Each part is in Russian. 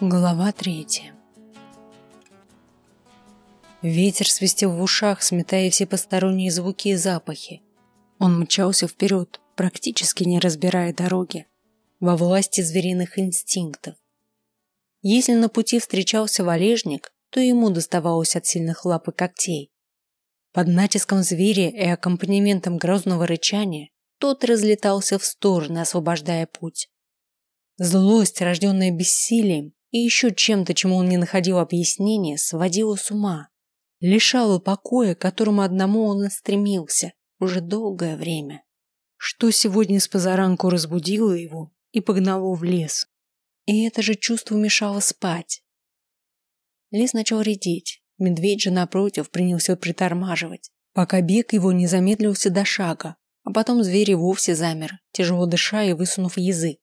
Глава третья Ветер свистел в ушах, сметая все посторонние звуки и запахи. Он мчался вперед, практически не разбирая дороги, во власти звериных инстинктов. Если на пути встречался валежник, то ему доставалось от сильных лап и когтей. Под натиском зверя и аккомпанементом грозного рычания тот разлетался в стороны, освобождая путь. Злость, рожденная бессилием, и еще чем-то, чему он не находил объяснения, сводило с ума, лишало покоя, к которому одному он стремился уже долгое время. Что сегодня с позаранку разбудило его и погнало в лес. И это же чувство мешало спать. Лес начал редеть, медведь же напротив принялся притормаживать, пока бег его не замедлился до шага, а потом зверь и вовсе замер, тяжело дыша и высунув язык.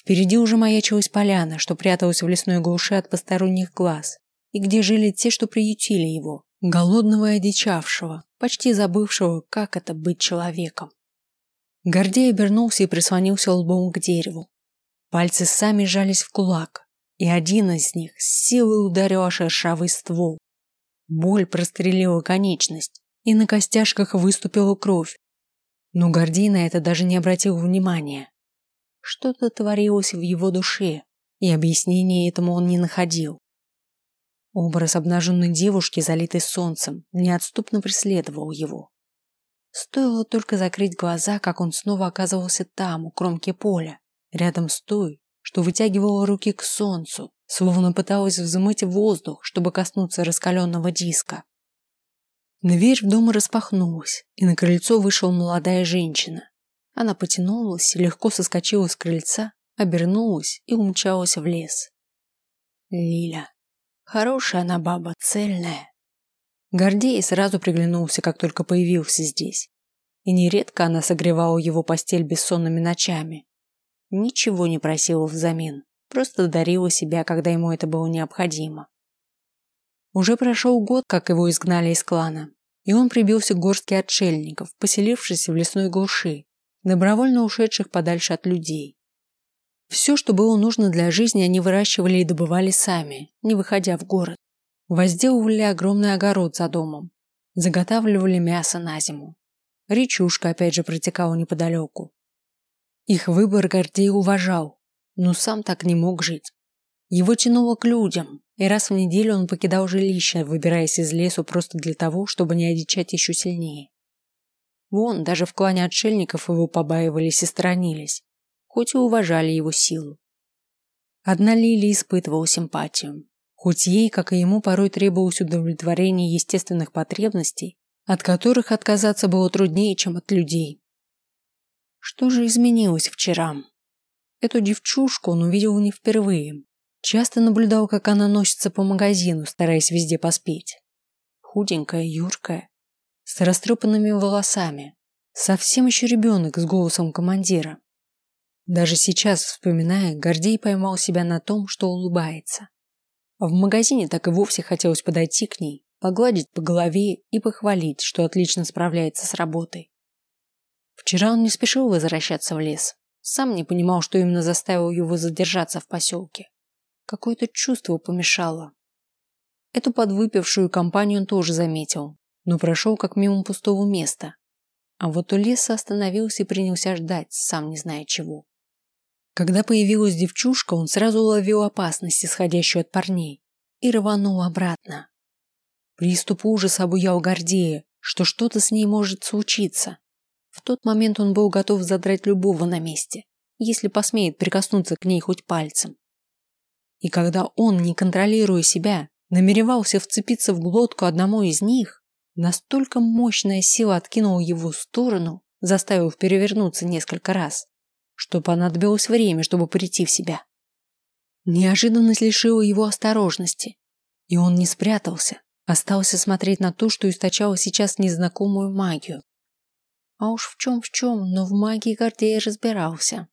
Впереди уже маячилась поляна, что пряталась в лесной глуши от посторонних глаз, и где жили те, что приютили его, голодного и одичавшего, почти забывшего, как это быть человеком. Гордей обернулся и прислонился лбом к дереву. Пальцы сами сжались в кулак, и один из них с силой ударил о шершавый ствол. Боль прострелила конечность, и на костяшках выступила кровь. Но Гордей на это даже не обратил внимания. Что-то творилось в его душе, и объяснения этому он не находил. Образ обнаженной девушки, залитой солнцем, неотступно преследовал его. Стоило только закрыть глаза, как он снова оказывался там, у кромки поля, рядом с той, что вытягивала руки к солнцу, словно пыталась взмыть воздух, чтобы коснуться раскаленного диска. Дверь в дом распахнулась, и на крыльцо вышла молодая женщина. Она потянулась, легко соскочила с крыльца, обернулась и умчалась в лес. Лиля. Хорошая она баба, цельная. Гордей сразу приглянулся, как только появился здесь. И нередко она согревала его постель бессонными ночами. Ничего не просила взамен, просто дарила себя, когда ему это было необходимо. Уже прошел год, как его изгнали из клана, и он прибился к горстке отшельников, поселившись в лесной глуши, добровольно ушедших подальше от людей. Все, что было нужно для жизни, они выращивали и добывали сами, не выходя в город. Возделывали огромный огород за домом, заготавливали мясо на зиму. Речушка опять же протекала неподалеку. Их выбор Гордей уважал, но сам так не мог жить. Его тянуло к людям, и раз в неделю он покидал жилище, выбираясь из лесу просто для того, чтобы не одичать еще сильнее. Вон, даже в клане отшельников его побаивались и сторонились, хоть и уважали его силу. Одна Лили испытывала симпатию, хоть ей, как и ему, порой требовалось удовлетворение естественных потребностей, от которых отказаться было труднее, чем от людей. Что же изменилось вчера? Эту девчушку он увидел не впервые. Часто наблюдал, как она носится по магазину, стараясь везде поспеть. Худенькая, юркая, с растрепанными волосами, совсем еще ребенок с голосом командира. Даже сейчас, вспоминая, Гордей поймал себя на том, что улыбается. В магазине так и вовсе хотелось подойти к ней, погладить по голове и похвалить, что отлично справляется с работой. Вчера он не спешил возвращаться в лес. Сам не понимал, что именно заставило его задержаться в поселке. Какое-то чувство помешало. Эту подвыпившую компанию он тоже заметил, но прошел как мимо пустого места. А вот у леса остановился и принялся ждать, сам не зная чего. Когда появилась девчушка, он сразу уловил опасность, исходящую от парней, и рванул обратно. Приступ ужаса обуял Гордея, что что-то с ней может случиться. В тот момент он был готов задрать любого на месте, если посмеет прикоснуться к ней хоть пальцем. И когда он, не контролируя себя, намеревался вцепиться в глотку одному из них, Настолько мощная сила откинула его в сторону, заставив перевернуться несколько раз, что понадобилось время, чтобы прийти в себя. Неожиданность лишила его осторожности, и он не спрятался, остался смотреть на то, что источало сейчас незнакомую магию. А уж в чем в чем, но в магии Гордея разбирался.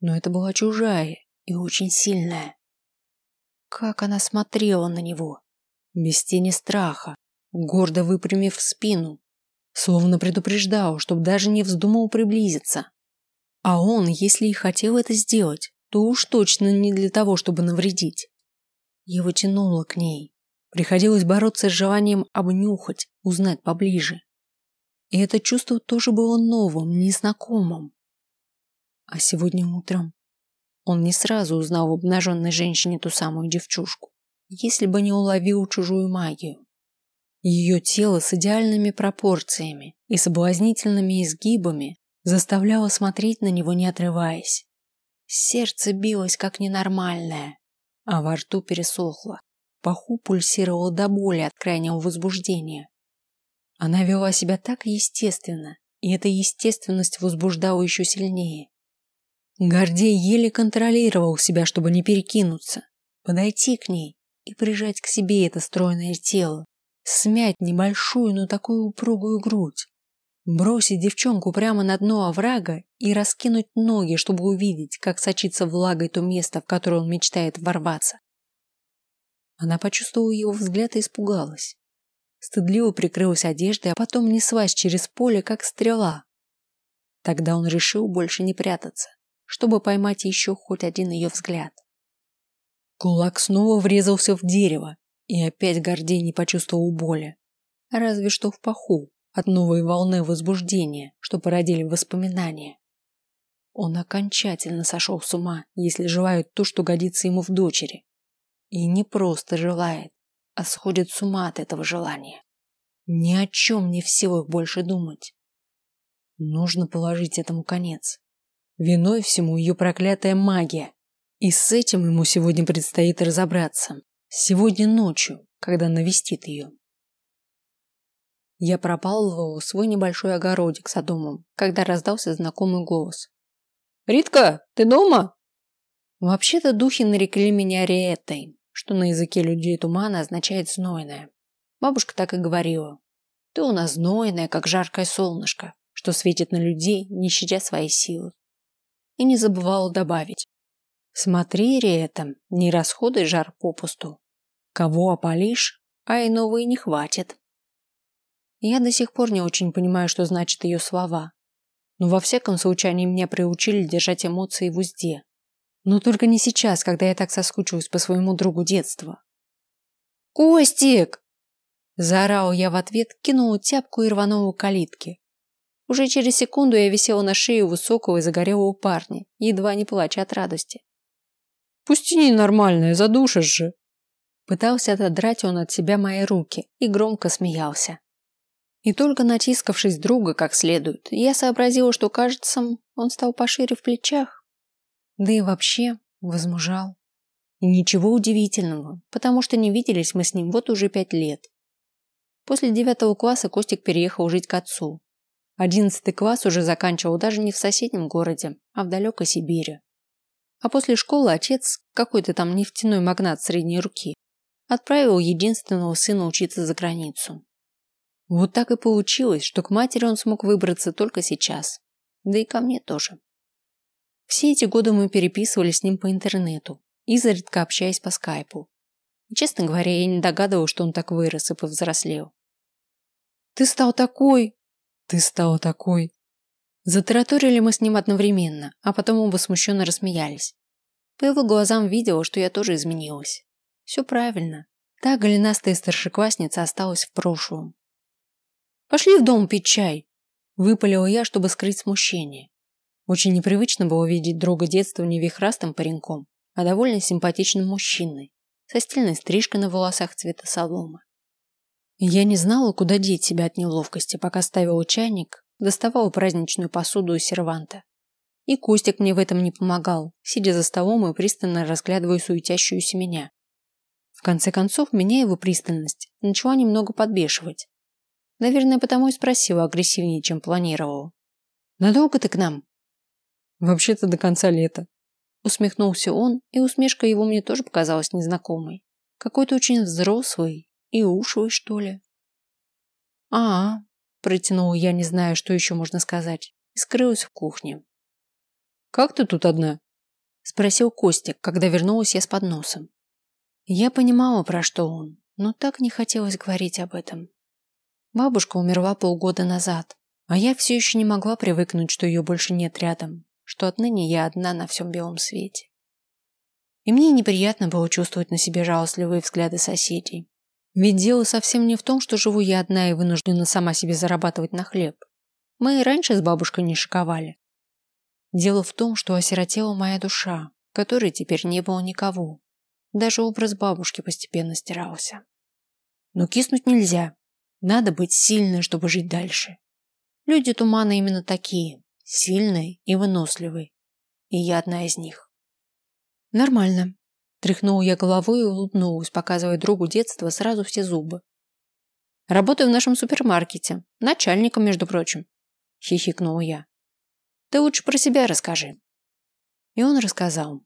Но это была чужая и очень сильная. Как она смотрела на него, без тени страха, гордо выпрямив спину, словно предупреждал, чтобы даже не вздумал приблизиться. А он, если и хотел это сделать, то уж точно не для того, чтобы навредить. Его тянуло к ней. Приходилось бороться с желанием обнюхать, узнать поближе. И это чувство тоже было новым, незнакомым. А сегодня утром он не сразу узнал в обнаженной женщине ту самую девчушку, если бы не уловил чужую магию. Ее тело с идеальными пропорциями и соблазнительными изгибами заставляло смотреть на него, не отрываясь. Сердце билось как ненормальное, а во рту пересохло. Паху пульсировало до боли от крайнего возбуждения. Она вела себя так естественно, и эта естественность возбуждала еще сильнее. Гордей еле контролировал себя, чтобы не перекинуться, подойти к ней и прижать к себе это стройное тело, смять небольшую, но такую упругую грудь, бросить девчонку прямо на дно оврага и раскинуть ноги, чтобы увидеть, как сочится влагой то место, в которое он мечтает ворваться. Она почувствовала его взгляд и испугалась. Стыдливо прикрылась одеждой, а потом неслась через поле, как стрела. Тогда он решил больше не прятаться, чтобы поймать еще хоть один ее взгляд. Кулак снова врезался в дерево, и опять Гордей не почувствовал боли. Разве что в паху, от новой волны возбуждения, что породили воспоминания. Он окончательно сошел с ума, если желает то, что годится ему в дочери. И не просто желает, а сходит с ума от этого желания. Ни о чем не в силах больше думать. Нужно положить этому конец. Виной всему ее проклятая магия. И с этим ему сегодня предстоит разобраться. Сегодня ночью, когда навестит ее. Я пропал в свой небольшой огородик за домом, когда раздался знакомый голос. «Ритка, ты дома?» Вообще-то духи нарекли меня Риэтой, что на языке людей тумана означает «знойная». Бабушка так и говорила. «Ты у нас знойная, как жаркое солнышко, что светит на людей, не щадя своей силы». И не забывала добавить. «Смотри, Риэта, не расходуй жар попусту. Кого опалишь, а и не хватит». Я до сих пор не очень понимаю, что значат ее слова. Но во всяком случае они меня приучили держать эмоции в узде. Но только не сейчас, когда я так соскучилась по своему другу детства. «Костик!» Заорал я в ответ, кинула тяпку и рванула калитки. Уже через секунду я висела на шее высокого и загорелого парня, едва не плача от радости. «Пусти ненормальная, задушишь же!» Пытался отодрать он от себя мои руки и громко смеялся. И только натискавшись друга как следует, я сообразила, что, кажется, он стал пошире в плечах. Да и вообще возмужал. Ничего удивительного, потому что не виделись мы с ним вот уже пять лет. После девятого класса Костик переехал жить к отцу. Одиннадцатый класс уже заканчивал даже не в соседнем городе, а в далекой Сибири. А после школы отец, какой-то там нефтяной магнат средней руки, отправил единственного сына учиться за границу. Вот так и получилось, что к матери он смог выбраться только сейчас. Да и ко мне тоже. Все эти годы мы переписывались с ним по интернету, изредка общаясь по скайпу. Честно говоря, я не догадывалась, что он так вырос и повзрослел. «Ты стал такой!» «Ты стал такой!» Затараторили мы с ним одновременно, а потом оба смущенно рассмеялись. По его глазам видела, что я тоже изменилась. Все правильно. Та голенастая старшеклассница осталась в прошлом. Пошли в дом пить чай. Выпалила я, чтобы скрыть смущение. Очень непривычно было видеть друга детства не вихрастым пареньком, а довольно симпатичным мужчиной, со стильной стрижкой на волосах цвета соломы. Я не знала, куда деть себя от неловкости, пока ставила чайник, доставала праздничную посуду из серванта. И Костик мне в этом не помогал, сидя за столом и пристально разглядывая суетящуюся меня. В конце концов, меня его пристальность начала немного подбешивать. Наверное, потому и спросила агрессивнее, чем планировала. Надолго ты к нам? Вообще-то до конца лета. Усмехнулся он, и усмешка его мне тоже показалась незнакомой. Какой-то очень взрослый и ушлый, что ли. А, -а, протянула я, не зная, что еще можно сказать, и скрылась в кухне. Как ты тут одна? спросил Костик, когда вернулась я с подносом. Я понимала, про что он, но так не хотелось говорить об этом. Бабушка умерла полгода назад, а я все еще не могла привыкнуть, что ее больше нет рядом, что отныне я одна на всем белом свете. И мне неприятно было чувствовать на себе жалостливые взгляды соседей. Ведь дело совсем не в том, что живу я одна и вынуждена сама себе зарабатывать на хлеб. Мы и раньше с бабушкой не шиковали. Дело в том, что осиротела моя душа, которой теперь не было никого. Даже образ бабушки постепенно стирался. Но киснуть нельзя. Надо быть сильной, чтобы жить дальше. Люди тумана именно такие, сильные и выносливые. И я одна из них. Нормально. Тряхнула я головой и улыбнулась, показывая другу детства сразу все зубы. Работаю в нашем супермаркете. Начальником, между прочим. Хихикнула я. Ты лучше про себя расскажи. И он рассказал.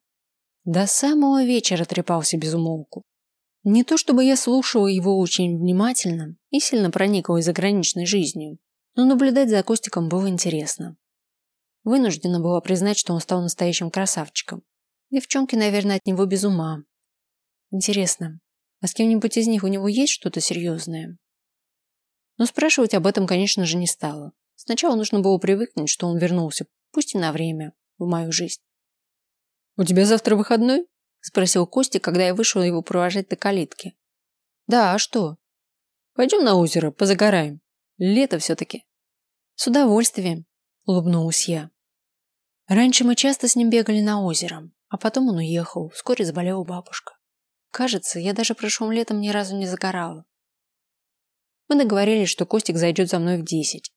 До самого вечера трепался без умолку. Не то чтобы я слушала его очень внимательно и сильно прониклась заграничной жизнью, но наблюдать за Костиком было интересно. Вынуждена была признать, что он стал настоящим красавчиком. Девчонки, наверное, от него без ума. Интересно, а с кем-нибудь из них у него есть что-то серьезное? Но спрашивать об этом, конечно же, не стала. Сначала нужно было привыкнуть, что он вернулся, пусть и на время, в мою жизнь. «У тебя завтра выходной?» спросил Костя, когда я вышел его провожать до калитки. Да, а что? Пойдем на озеро, позагораем. Лето все-таки. С удовольствием, улыбнулась я. Раньше мы часто с ним бегали на озеро, а потом он уехал, вскоре заболела бабушка. Кажется, я даже прошлым летом ни разу не загорала. Мы договорились, что Костик зайдет за мной в десять.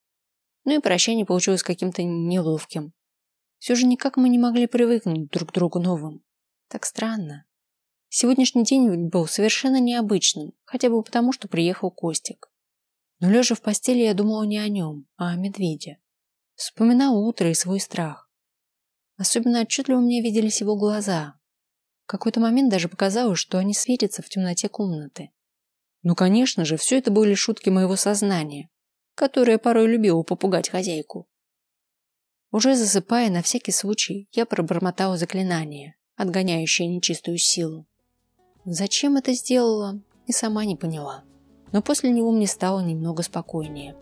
Ну и прощание получилось каким-то неловким. Все же никак мы не могли привыкнуть друг к другу новым. Так странно. Сегодняшний день был совершенно необычным, хотя бы потому, что приехал Костик. Но лежа в постели, я думала не о нем, а о медведе. Вспоминала утро и свой страх. Особенно отчетливо мне виделись его глаза. В какой-то момент даже показалось, что они светятся в темноте комнаты. Ну, конечно же, все это были шутки моего сознания, которое порой любило попугать хозяйку. Уже засыпая, на всякий случай, я пробормотала заклинание, отгоняющая нечистую силу. Зачем это сделала, и сама не поняла. Но после него мне стало немного спокойнее.